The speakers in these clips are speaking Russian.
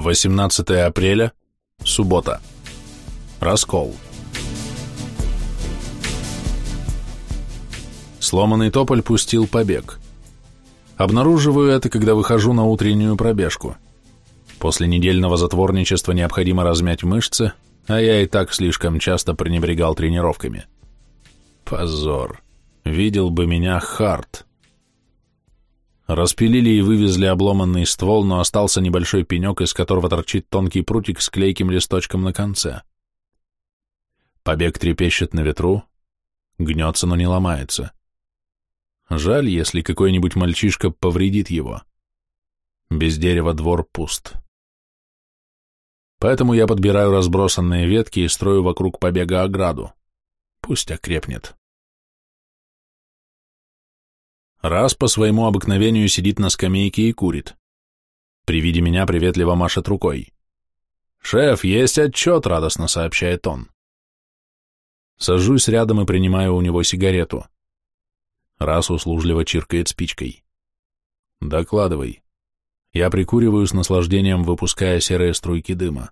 18 апреля, суббота. Раскол. Сломанный тополь пустил побег. Обнаруживаю это, когда выхожу на утреннюю пробежку. После недельного затворничества необходимо размять мышцы, а я и так слишком часто пренебрегал тренировками. Позор. Видел бы меня Харт. Распилили и вывезли обломанный ствол, но остался небольшой пенек, из которого торчит тонкий прутик с клейким листочком на конце. Побег трепещет на ветру, гнется, но не ломается. Жаль, если какой-нибудь мальчишка повредит его. Без дерева двор пуст. Поэтому я подбираю разбросанные ветки и строю вокруг побега ограду. Пусть окрепнет. Раз по своему обыкновению сидит на скамейке и курит. При виде меня приветливо машет рукой. «Шеф, есть отчет», — радостно сообщает он. Сажусь рядом и принимаю у него сигарету. Раз услужливо чиркает спичкой. «Докладывай». Я прикуриваю с наслаждением, выпуская серые струйки дыма.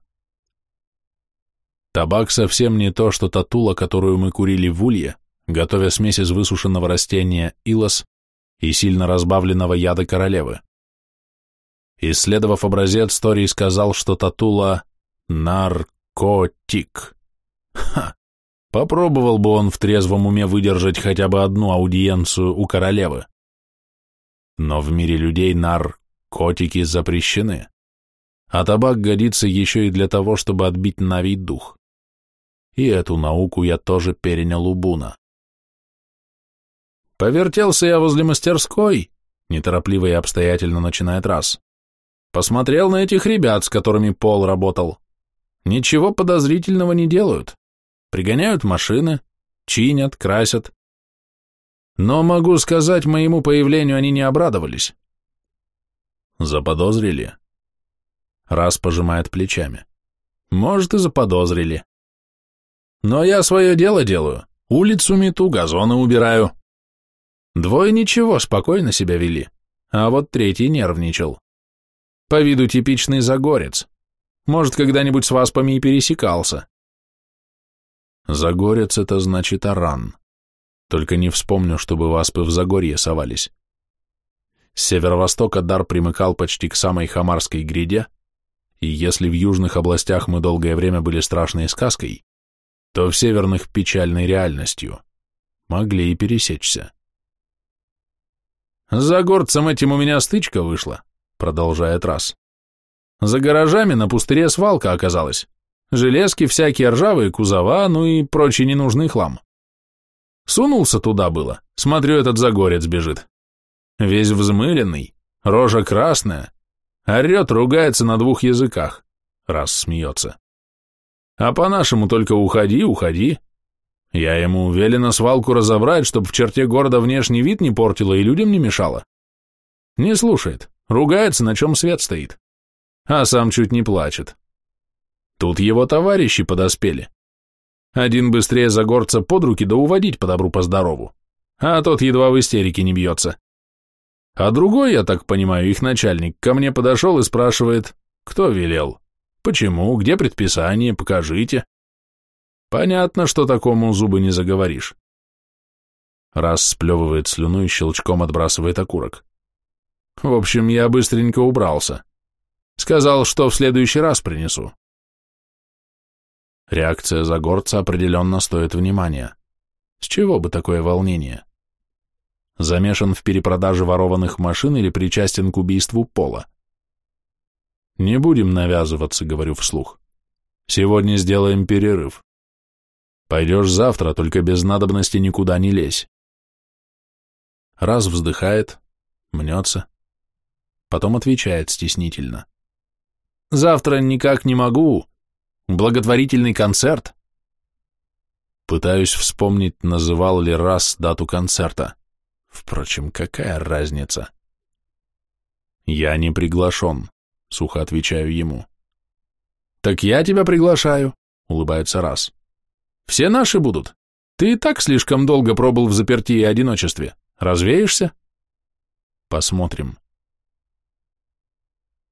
Табак совсем не то, что татула, которую мы курили в улье, готовя смесь из высушенного растения илос и сильно разбавленного яда королевы. Исследовав образец, Тори сказал, что татула — наркотик. Ха! Попробовал бы он в трезвом уме выдержать хотя бы одну аудиенцию у королевы. Но в мире людей наркотики запрещены, а табак годится еще и для того, чтобы отбить навий дух. И эту науку я тоже перенял у Буна. Повертелся я возле мастерской, неторопливо и обстоятельно начинает раз. Посмотрел на этих ребят, с которыми Пол работал. Ничего подозрительного не делают. Пригоняют машины, чинят, красят. Но могу сказать, моему появлению они не обрадовались. Заподозрили? Раз пожимает плечами. Может, и заподозрили. Но я свое дело делаю. Улицу мету, газоны убираю. Двое ничего, спокойно себя вели, а вот третий нервничал. По виду типичный загорец. Может, когда-нибудь с васпами и пересекался. Загорец — это значит аран. Только не вспомню, чтобы васпы в Загорье совались. С северо-востока дар примыкал почти к самой Хамарской гряде, и если в южных областях мы долгое время были страшной сказкой, то в северных печальной реальностью. Могли и пересечься. «За горцем этим у меня стычка вышла», — продолжает раз. «За гаражами на пустыре свалка оказалась. Железки всякие ржавые, кузова, ну и прочий ненужный хлам. Сунулся туда было, смотрю, этот загорец бежит. Весь взмыленный, рожа красная, орет, ругается на двух языках, раз смеется. А по-нашему только уходи, уходи, я ему велено свалку разобрать, чтобы в черте города внешний вид не портило и людям не мешало. Не слушает, ругается, на чем свет стоит. А сам чуть не плачет. Тут его товарищи подоспели. Один быстрее за горца под руки да уводить по добру по здорову, а тот едва в истерике не бьется. А другой, я так понимаю, их начальник, ко мне подошел и спрашивает, кто велел, почему, где предписание, покажите. Понятно, что такому зубы не заговоришь. Раз сплевывает слюну и щелчком отбрасывает окурок. В общем, я быстренько убрался. Сказал, что в следующий раз принесу. Реакция Загорца определенно стоит внимания. С чего бы такое волнение? Замешан в перепродаже ворованных машин или причастен к убийству Пола? Не будем навязываться, говорю вслух. Сегодня сделаем перерыв. Пойдешь завтра, только без надобности никуда не лезь. Раз вздыхает, мнется, потом отвечает стеснительно. Завтра никак не могу. Благотворительный концерт. Пытаюсь вспомнить, называл ли раз дату концерта. Впрочем, какая разница? Я не приглашен, сухо отвечаю ему. Так я тебя приглашаю, улыбается раз. Все наши будут. Ты и так слишком долго пробыл в заперти и одиночестве. Развеешься? Посмотрим.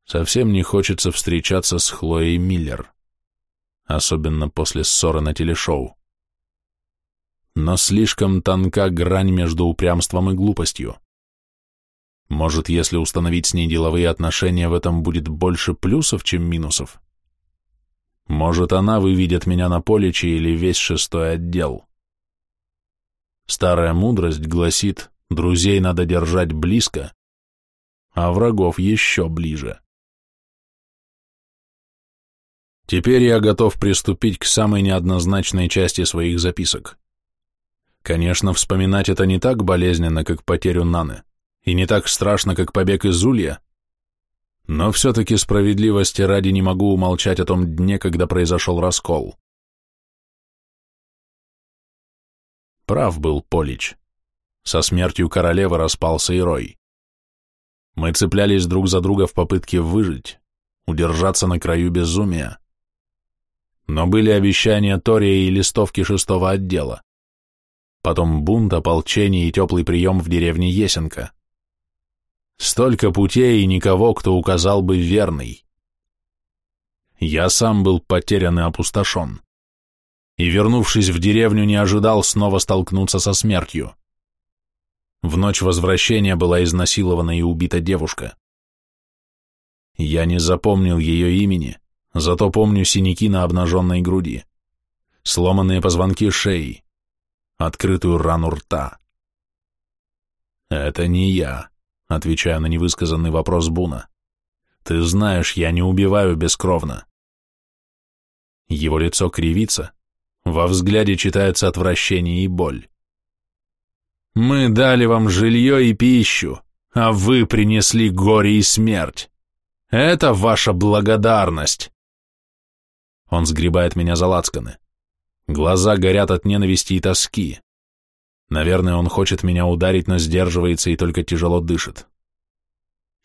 Совсем не хочется встречаться с Хлоей Миллер, особенно после ссоры на телешоу. Но слишком тонка грань между упрямством и глупостью. Может, если установить с ней деловые отношения, в этом будет больше плюсов, чем минусов? Может, она выведет меня на поличи или весь шестой отдел. Старая мудрость гласит, друзей надо держать близко, а врагов еще ближе. Теперь я готов приступить к самой неоднозначной части своих записок. Конечно, вспоминать это не так болезненно, как потерю Наны, и не так страшно, как побег из Улья, но все-таки справедливости ради не могу умолчать о том дне, когда произошел раскол. Прав был Полич. Со смертью королевы распался и Рой. Мы цеплялись друг за друга в попытке выжить, удержаться на краю безумия. Но были обещания Тория и листовки шестого отдела. Потом бунт, ополчение и теплый прием в деревне Есенка. Столько путей и никого, кто указал бы верный. Я сам был потерян и опустошен. И, вернувшись в деревню, не ожидал снова столкнуться со смертью. В ночь возвращения была изнасилована и убита девушка. Я не запомнил ее имени, зато помню синяки на обнаженной груди, сломанные позвонки шеи, открытую рану рта. Это не я отвечая на невысказанный вопрос Буна. «Ты знаешь, я не убиваю бескровно». Его лицо кривится, во взгляде читается отвращение и боль. «Мы дали вам жилье и пищу, а вы принесли горе и смерть. Это ваша благодарность!» Он сгребает меня за лацканы. Глаза горят от ненависти и тоски. Наверное, он хочет меня ударить, но сдерживается и только тяжело дышит.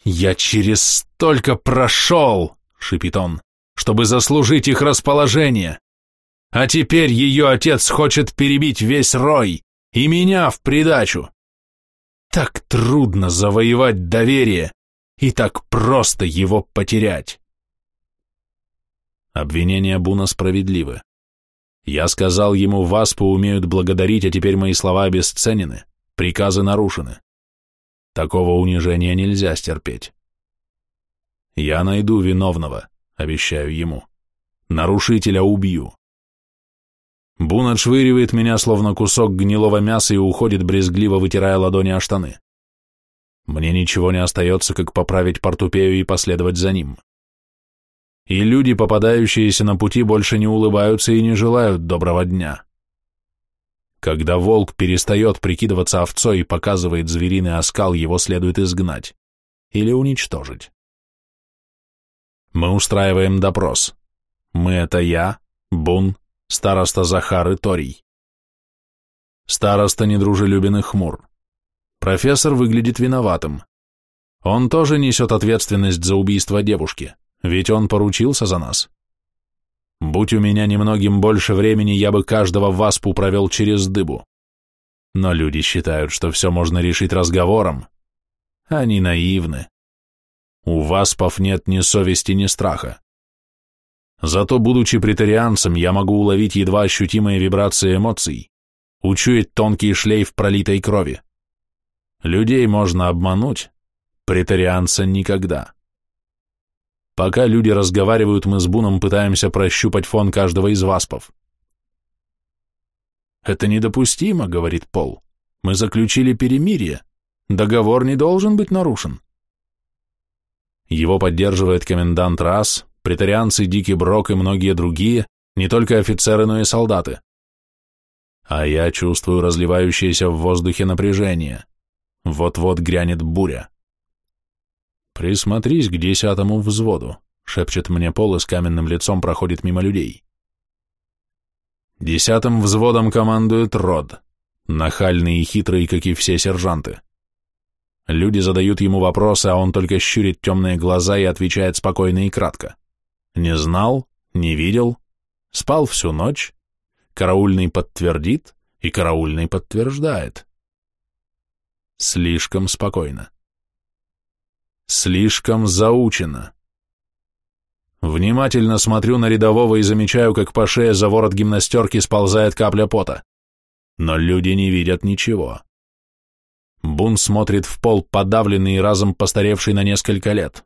«Я через столько прошел!» — шипит он, — «чтобы заслужить их расположение. А теперь ее отец хочет перебить весь рой, и меня в придачу. Так трудно завоевать доверие, и так просто его потерять». Обвинения Буна справедливы. Я сказал ему, вас поумеют благодарить, а теперь мои слова обесценены, приказы нарушены. Такого унижения нельзя стерпеть. Я найду виновного, обещаю ему. Нарушителя убью. Бун отшвыривает меня, словно кусок гнилого мяса, и уходит, брезгливо вытирая ладони о штаны. Мне ничего не остается, как поправить портупею и последовать за ним и люди, попадающиеся на пути, больше не улыбаются и не желают доброго дня. Когда волк перестает прикидываться овцой и показывает звериный оскал, его следует изгнать или уничтожить. Мы устраиваем допрос. Мы — это я, Бун, староста Захар и Торий. Староста недружелюбен и хмур. Профессор выглядит виноватым. Он тоже несет ответственность за убийство девушки. Ведь он поручился за нас. Будь у меня немногим больше времени, я бы каждого васпу провел через дыбу. Но люди считают, что все можно решить разговором. Они наивны. У васпов нет ни совести, ни страха. Зато, будучи претарианцем, я могу уловить едва ощутимые вибрации эмоций, учуять тонкий шлейф пролитой крови. Людей можно обмануть, претарианца никогда. Пока люди разговаривают, мы с Буном пытаемся прощупать фон каждого из васпов. «Это недопустимо», — говорит Пол. «Мы заключили перемирие. Договор не должен быть нарушен». Его поддерживает комендант РАС, претарианцы Дикий Брок и многие другие, не только офицеры, но и солдаты. А я чувствую разливающееся в воздухе напряжение. Вот-вот грянет буря. «Присмотрись к десятому взводу», — шепчет мне Пол и с каменным лицом проходит мимо людей. Десятым взводом командует Род, нахальный и хитрый, как и все сержанты. Люди задают ему вопросы, а он только щурит темные глаза и отвечает спокойно и кратко. Не знал, не видел, спал всю ночь, караульный подтвердит, и караульный подтверждает. Слишком спокойно. Слишком заучено, Внимательно смотрю на рядового и замечаю, как по шее за ворот гимнастерки сползает капля пота. Но люди не видят ничего. Бун смотрит в пол, подавленный и разом постаревший на несколько лет.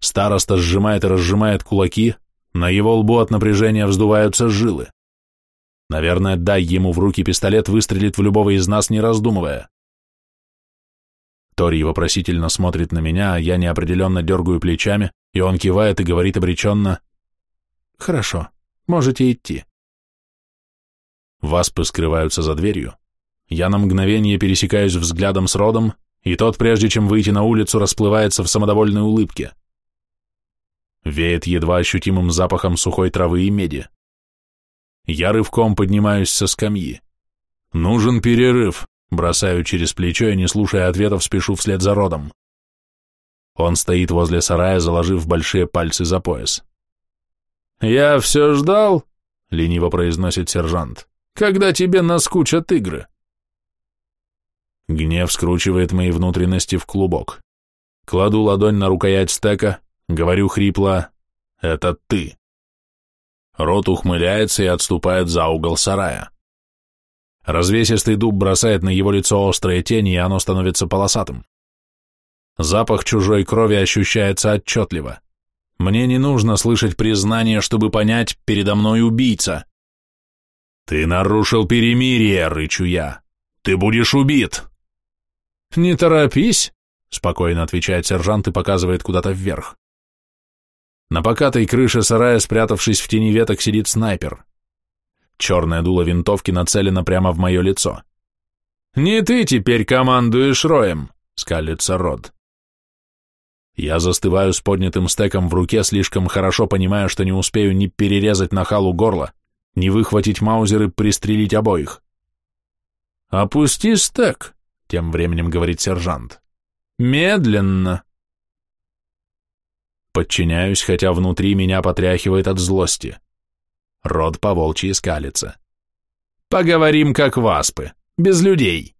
Староста сжимает и разжимает кулаки, на его лбу от напряжения вздуваются жилы. Наверное, дай ему в руки пистолет, выстрелит в любого из нас, не раздумывая. Тори вопросительно смотрит на меня, а я неопределенно дергаю плечами, и он кивает и говорит обреченно «Хорошо, можете идти». Васпы скрываются за дверью. Я на мгновение пересекаюсь взглядом с Родом, и тот, прежде чем выйти на улицу, расплывается в самодовольной улыбке. Веет едва ощутимым запахом сухой травы и меди. Я рывком поднимаюсь со скамьи. Нужен перерыв, бросаю через плечо и, не слушая ответов, спешу вслед за Родом. Он стоит возле сарая, заложив большие пальцы за пояс. «Я все ждал», — лениво произносит сержант, — «когда тебе наскучат игры». Гнев скручивает мои внутренности в клубок. Кладу ладонь на рукоять стека, говорю хрипло «Это ты». Рот ухмыляется и отступает за угол сарая. Развесистый дуб бросает на его лицо острые тени, и оно становится полосатым. Запах чужой крови ощущается отчетливо. Мне не нужно слышать признание, чтобы понять, передо мной убийца. «Ты нарушил перемирие», — рычу я. «Ты будешь убит!» «Не торопись», — спокойно отвечает сержант и показывает куда-то вверх. На покатой крыше сарая, спрятавшись в тени веток, сидит снайпер. Черное дуло винтовки нацелено прямо в мое лицо. «Не ты теперь командуешь роем», — скалится Род. Я застываю с поднятым стеком в руке, слишком хорошо понимая, что не успею ни перерезать нахалу горло, ни выхватить маузер и пристрелить обоих. «Опусти стек», — тем временем говорит сержант. «Медленно». Подчиняюсь, хотя внутри меня потряхивает от злости. Род поволчьи скалится. Поговорим как васпы, без людей.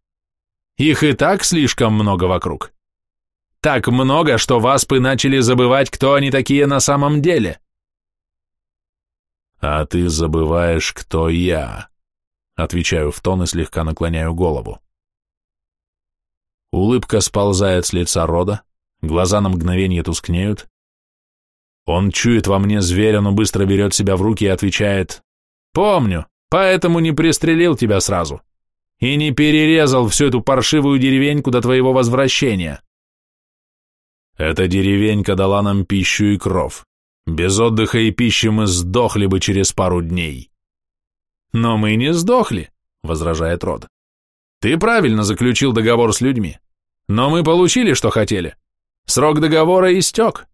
Их и так слишком много вокруг. Так много, что васпы начали забывать, кто они такие на самом деле. А ты забываешь, кто я. Отвечаю в тон и слегка наклоняю голову. Улыбка сползает с лица рода, глаза на мгновение тускнеют, он чует во мне зверя, но быстро берет себя в руки и отвечает «Помню, поэтому не пристрелил тебя сразу и не перерезал всю эту паршивую деревеньку до твоего возвращения. Эта деревенька дала нам пищу и кров. Без отдыха и пищи мы сдохли бы через пару дней». «Но мы не сдохли», — возражает Род. «Ты правильно заключил договор с людьми, но мы получили, что хотели. Срок договора истек».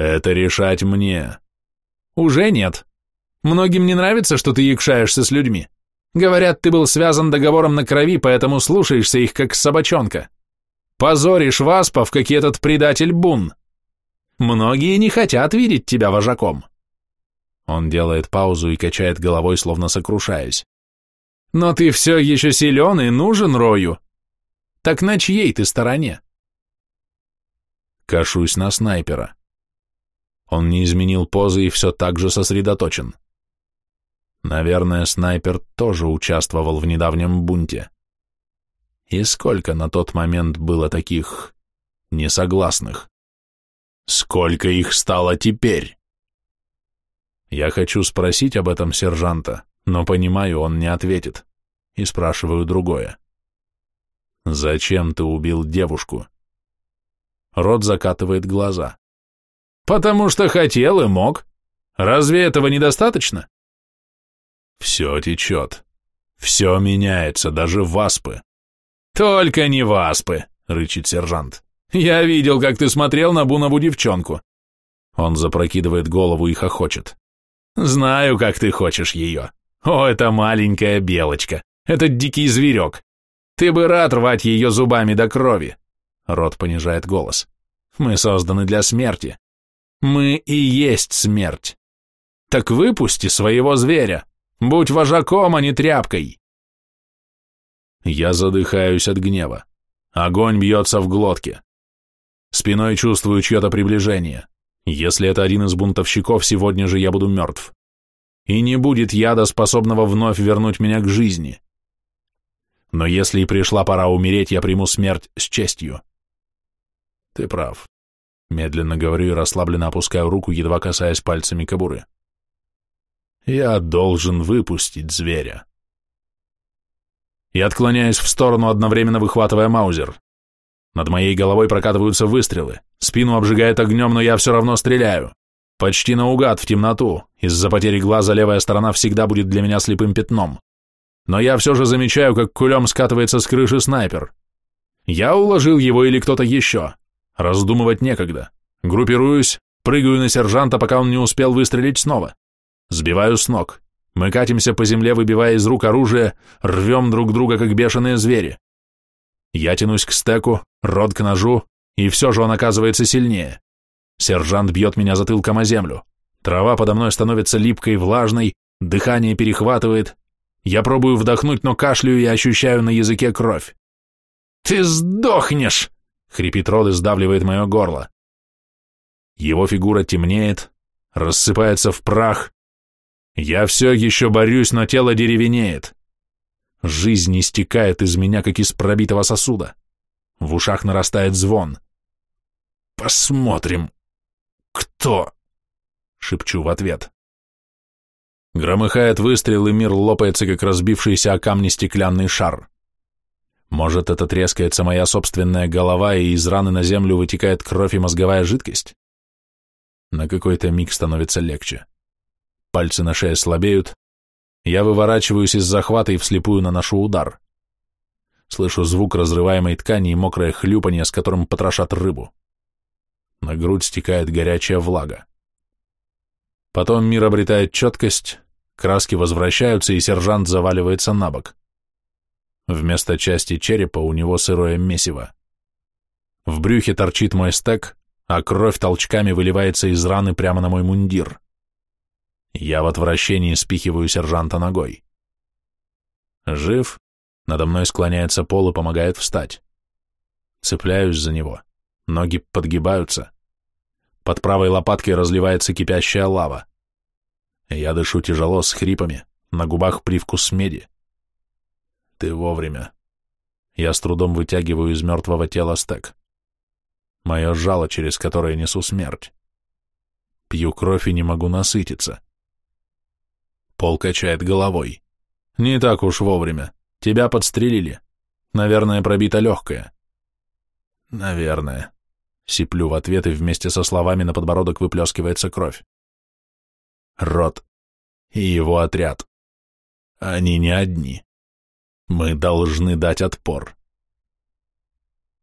Это решать мне. Уже нет. Многим не нравится, что ты якшаешься с людьми. Говорят, ты был связан договором на крови, поэтому слушаешься их, как собачонка. Позоришь васпов, как этот предатель Бун. Многие не хотят видеть тебя вожаком. Он делает паузу и качает головой, словно сокрушаясь. Но ты все еще силен и нужен Рою. Так на чьей ты стороне? Кашусь на снайпера. Он не изменил позы и все так же сосредоточен. Наверное, снайпер тоже участвовал в недавнем бунте. И сколько на тот момент было таких несогласных? Сколько их стало теперь? Я хочу спросить об этом сержанта, но понимаю, он не ответит. И спрашиваю другое. «Зачем ты убил девушку?» Рот закатывает глаза. Потому что хотел и мог. Разве этого недостаточно? Все течет. Все меняется, даже васпы. Только не васпы, рычит сержант. Я видел, как ты смотрел на Бунову девчонку. Он запрокидывает голову и хохочет. Знаю, как ты хочешь ее. О, это маленькая белочка. Этот дикий зверек. Ты бы рад рвать ее зубами до крови. Рот понижает голос. Мы созданы для смерти. Мы и есть смерть. Так выпусти своего зверя. Будь вожаком, а не тряпкой. Я задыхаюсь от гнева. Огонь бьется в глотке. Спиной чувствую чье-то приближение. Если это один из бунтовщиков, сегодня же я буду мертв. И не будет яда, способного вновь вернуть меня к жизни. Но если и пришла пора умереть, я приму смерть с честью. Ты прав. Медленно говорю и расслабленно опускаю руку, едва касаясь пальцами кобуры. Я должен выпустить зверя. И отклоняюсь в сторону, одновременно выхватывая маузер. Над моей головой прокатываются выстрелы, спину обжигает огнем, но я все равно стреляю. Почти наугад, в темноту. Из-за потери глаза левая сторона всегда будет для меня слепым пятном. Но я все же замечаю, как кулем скатывается с крыши снайпер. Я уложил его или кто-то еще. Раздумывать некогда. Группируюсь, прыгаю на сержанта, пока он не успел выстрелить снова. Сбиваю с ног. Мы катимся по земле, выбивая из рук оружие, рвем друг друга, как бешеные звери. Я тянусь к стеку, рот к ножу, и все же он оказывается сильнее. Сержант бьет меня затылком о землю. Трава подо мной становится липкой влажной, дыхание перехватывает. Я пробую вдохнуть, но кашляю и ощущаю на языке кровь. «Ты сдохнешь!» — хрипит Род и сдавливает мое горло. Его фигура темнеет, рассыпается в прах. Я все еще борюсь, но тело деревенеет. Жизнь истекает из меня, как из пробитого сосуда. В ушах нарастает звон. «Посмотрим, кто?» — шепчу в ответ. Громыхает выстрел, и мир лопается, как разбившийся о камни стеклянный шар. Может, это трескается моя собственная голова, и из раны на землю вытекает кровь и мозговая жидкость? На какой-то миг становится легче. Пальцы на шее слабеют, я выворачиваюсь из захвата и вслепую наношу удар. Слышу звук разрываемой ткани и мокрое хлюпанье, с которым потрошат рыбу. На грудь стекает горячая влага. Потом мир обретает четкость, краски возвращаются, и сержант заваливается на бок. Вместо части черепа у него сырое месиво. В брюхе торчит мой стек, а кровь толчками выливается из раны прямо на мой мундир. Я в отвращении спихиваю сержанта ногой. Жив, надо мной склоняется пол и помогает встать. Цепляюсь за него, ноги подгибаются. Под правой лопаткой разливается кипящая лава. Я дышу тяжело, с хрипами, на губах привкус меди. Ты вовремя. Я с трудом вытягиваю из мертвого тела стек. Мое жало, через которое несу смерть. Пью кровь и не могу насытиться. Пол качает головой. Не так уж вовремя. Тебя подстрелили. Наверное, пробита легкая. Наверное. Сиплю в ответ, и вместе со словами на подбородок выплескивается кровь. Рот и его отряд. Они не одни. Мы должны дать отпор.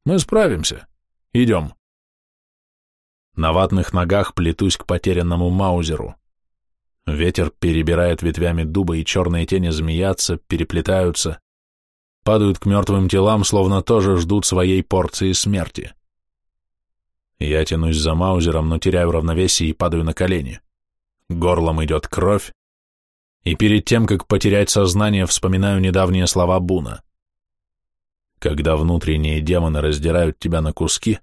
Мы справимся. Идем. На ватных ногах плетусь к потерянному Маузеру. Ветер перебирает ветвями дуба, и черные тени змеятся, переплетаются, падают к мертвым телам, словно тоже ждут своей порции смерти. Я тянусь за маузером, но теряю равновесие и падаю на колени. Горлом идет кровь, и перед тем, как потерять сознание, вспоминаю недавние слова Буна. Когда внутренние демоны раздирают тебя на куски,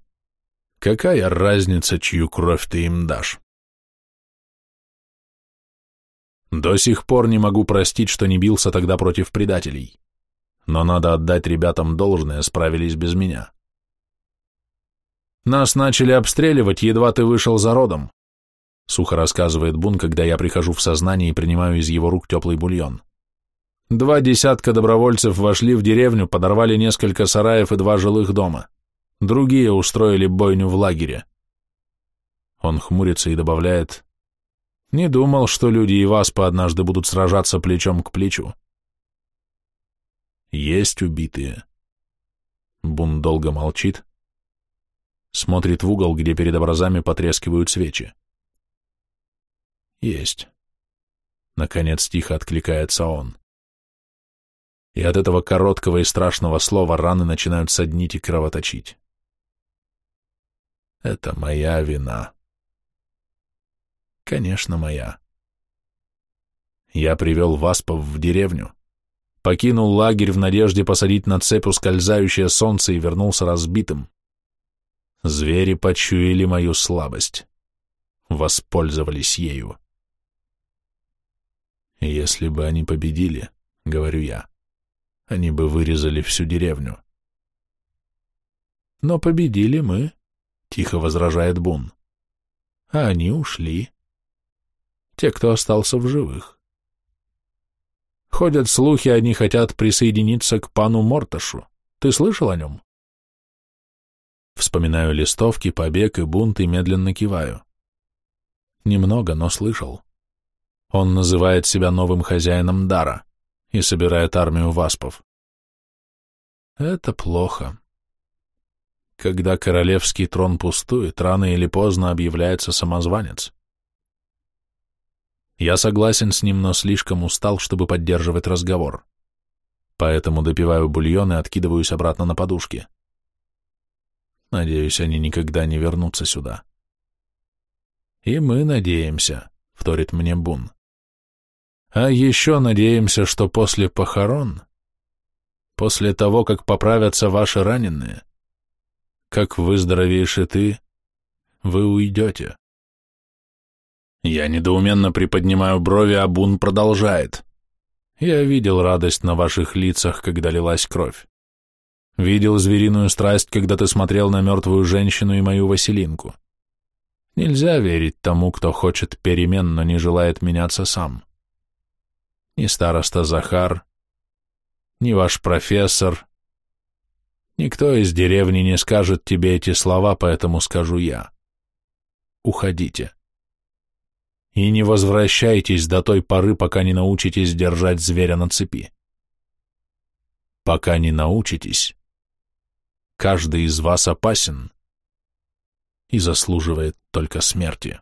какая разница, чью кровь ты им дашь? До сих пор не могу простить, что не бился тогда против предателей. Но надо отдать ребятам должное, справились без меня. Нас начали обстреливать, едва ты вышел за родом. Сухо рассказывает Бун, когда я прихожу в сознание и принимаю из его рук теплый бульон. Два десятка добровольцев вошли в деревню, подорвали несколько сараев и два жилых дома. Другие устроили бойню в лагере. Он хмурится и добавляет, не думал, что люди и Васпа однажды будут сражаться плечом к плечу. Есть убитые. Бун долго молчит, смотрит в угол, где перед образами потрескивают свечи. Есть. Наконец тихо откликается он. И от этого короткого и страшного слова раны начинают соднить и кровоточить. Это моя вина. Конечно, моя. Я привел Васпов в деревню, покинул лагерь в надежде посадить на цепь ускользающее солнце и вернулся разбитым. Звери почуяли мою слабость. воспользовались ею. Если бы они победили, говорю я, они бы вырезали всю деревню. Но победили мы, тихо возражает Бун. А они ушли. Те, кто остался в живых. Ходят слухи, они хотят присоединиться к пану Морташу. Ты слышал о нем? Вспоминаю листовки, побег и бунт и медленно киваю. Немного, но слышал. Он называет себя новым хозяином дара и собирает армию васпов. Это плохо. Когда королевский трон пустует, рано или поздно объявляется самозванец. Я согласен с ним, но слишком устал, чтобы поддерживать разговор. Поэтому допиваю бульон и откидываюсь обратно на подушки. Надеюсь, они никогда не вернутся сюда. И мы надеемся, — вторит мне Бун. А еще надеемся, что после похорон, после того, как поправятся ваши раненые, как выздоровеешь и ты, вы уйдете. Я недоуменно приподнимаю брови, а Бун продолжает. Я видел радость на ваших лицах, когда лилась кровь. Видел звериную страсть, когда ты смотрел на мертвую женщину и мою Василинку. Нельзя верить тому, кто хочет перемен, но не желает меняться сам. Ни староста Захар, ни ваш профессор, никто из деревни не скажет тебе эти слова, поэтому скажу я. Уходите и не возвращайтесь до той поры, пока не научитесь держать зверя на цепи. Пока не научитесь, каждый из вас опасен и заслуживает только смерти.